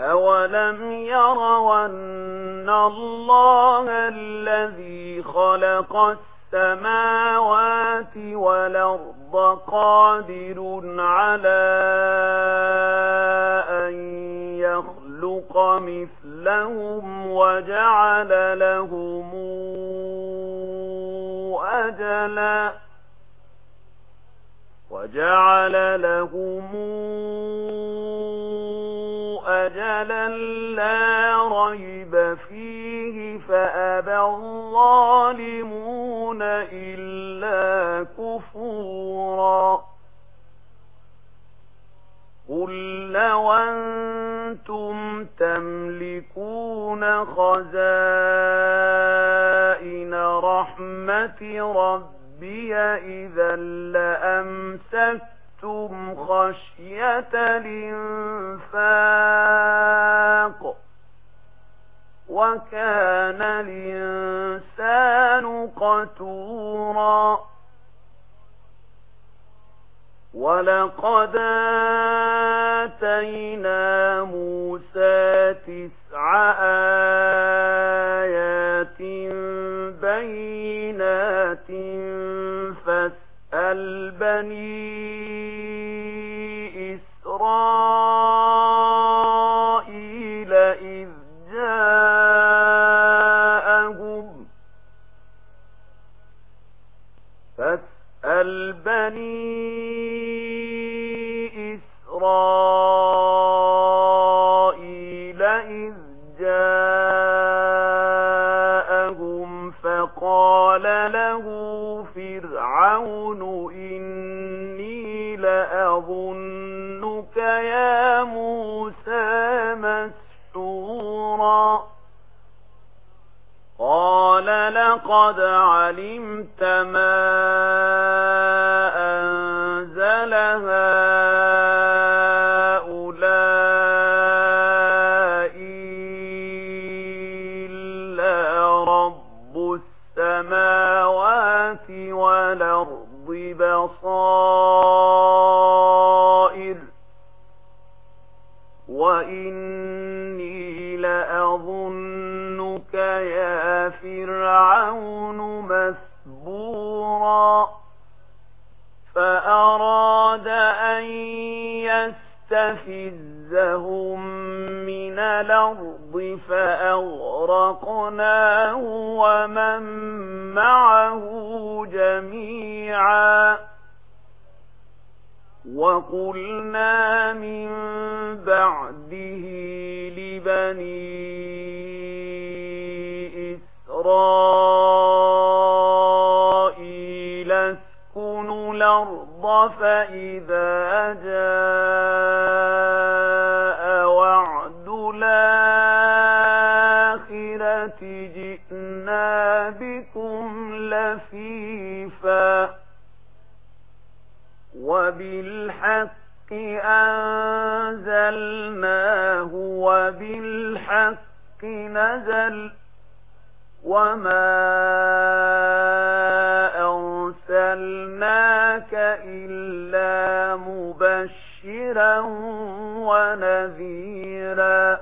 أولم يروا أن الله الذي خلق السماوات والأرض قادر على أن يخلق مثلهم وجعل لهم أجلا وجعل لهم أجلا مَثَلًا لَّا رَيْبَ فِيهِ فَأَبَى الظَّالِمُونَ إِلَّا كُفُورًا قُل لَّوْ أَنتُمْ تَمْلِكُونَ خَزَائِنَ رَحْمَةِ رَبِّي إِذًا لَّأَمْسَكْتُمْ خفتم خشية الانفاق وكان الإنسان قتورا ولقد آتينا موسى تسع آيات بينات فاسأل بني ظنك يا موسى مسحورا قال لقد علمت ما أخذهم من الأرض فأغرقناه ومن معه جميعا وقلنا من بعده لبني إسرائيل اسكنوا الأرض فإذا جاءوا وبالحق أنزلناه وبالحق نزل وما أرسلناك إلا مبشرا ونذيرا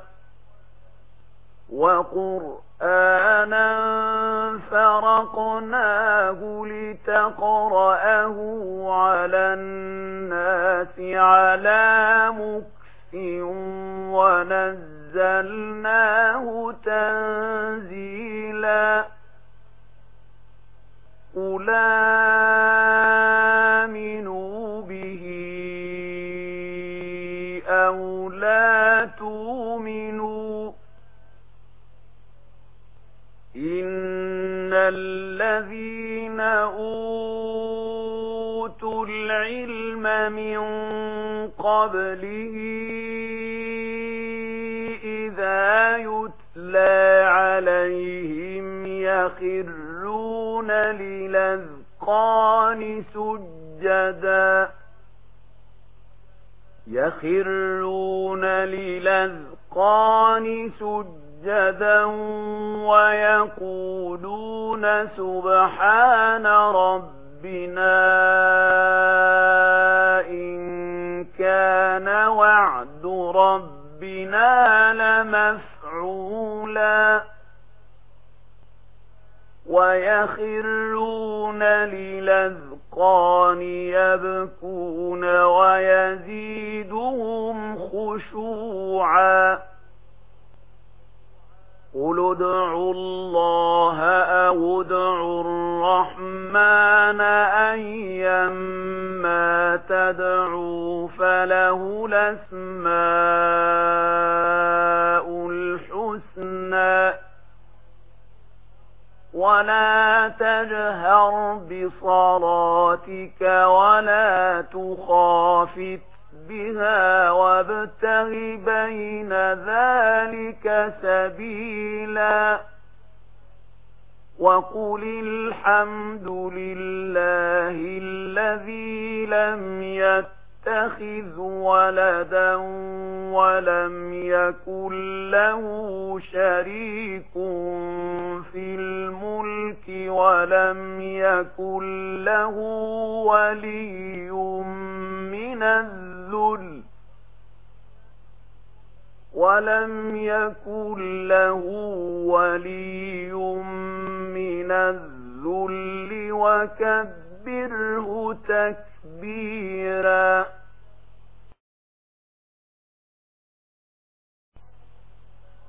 وقرآ قرآنا فرقناه لتقرأه على الناس على مكس ونزلناه تنزيلا. أولى آمنوا إن الذين أوتوا العلم من قبله إذا يتلى عليهم يخرون للذقان سجدا يخرون للذقان سجدا سجدا ويقولون سبحان ربنا إن كان وعد ربنا لمفعولا ويخرون للذقان يبكون قل ادعوا الله أو ادعوا الرحمن أيما تدعوا فله الأسماء الحسنى ولا تجهر بصلاتك ولا تخافت بها وابتغ بين ذلك سبيلا. وقل الحمد لله الذي لم يتقل يتخذ ولدا ولم يكن له شريك في الملك ولم يكن له ولي من الذل ولم يكن له ولي من الذل وكبره تكبيرا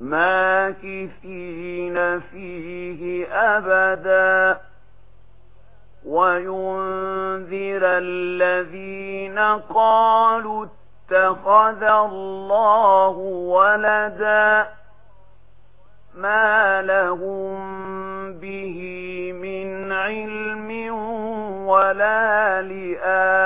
ماكثين فيه أبدا وينذر الذين قالوا اتخذ الله ولدا ما لهم به من علم ولا لآخر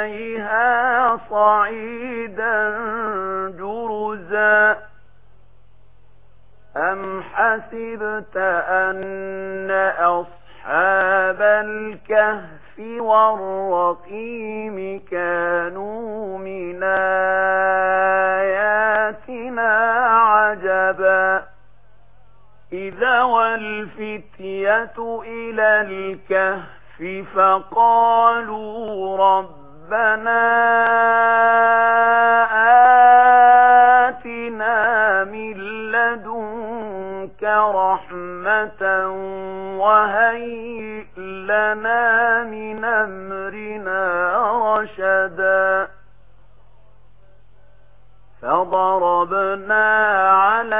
عليها صعيدا جرزا. أم حسبت أن أصحاب الكهف والرقيم كانوا من آياتنا عجبا؟ إذا والفتية إلى الكهف فقالوا رب ربنا آتنا من لدنك رحمة وهيئ لنا من أمرنا رشدا. فضربنا على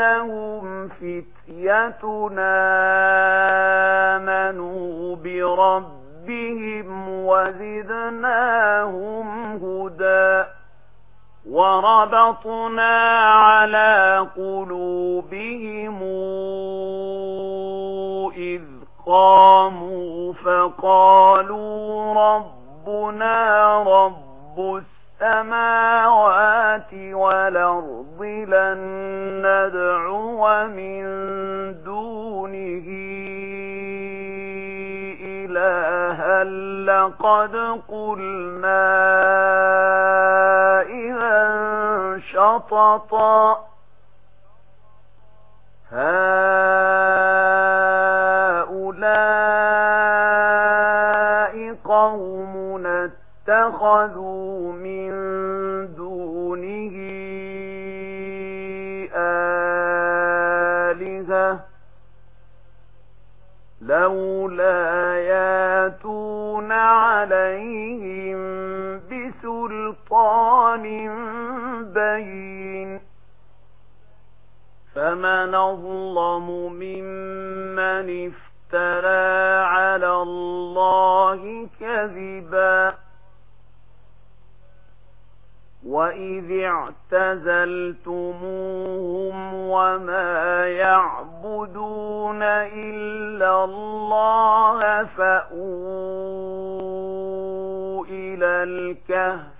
إنهم فتيتنا آمنوا بربهم وزدناهم هدى وربطنا على قلوبهم إذ قاموا فقالوا ربنا رب السلام السماوات والأرض لن ندعو من دونه إلها لقد قلنا إذا شططا هؤلاء قومنا اتخذوا سلطان بين. فمن أظلم ممن افترى على الله كذبا. وإذ اعتزلتموهم وما يعبدون إلا الله فأووا إلى الكهف.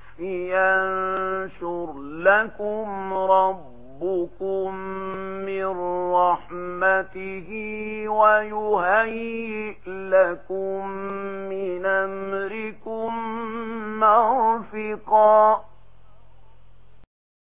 ينشر لكم ربكم من رحمته ويهيئ لكم من أمركم مرفقا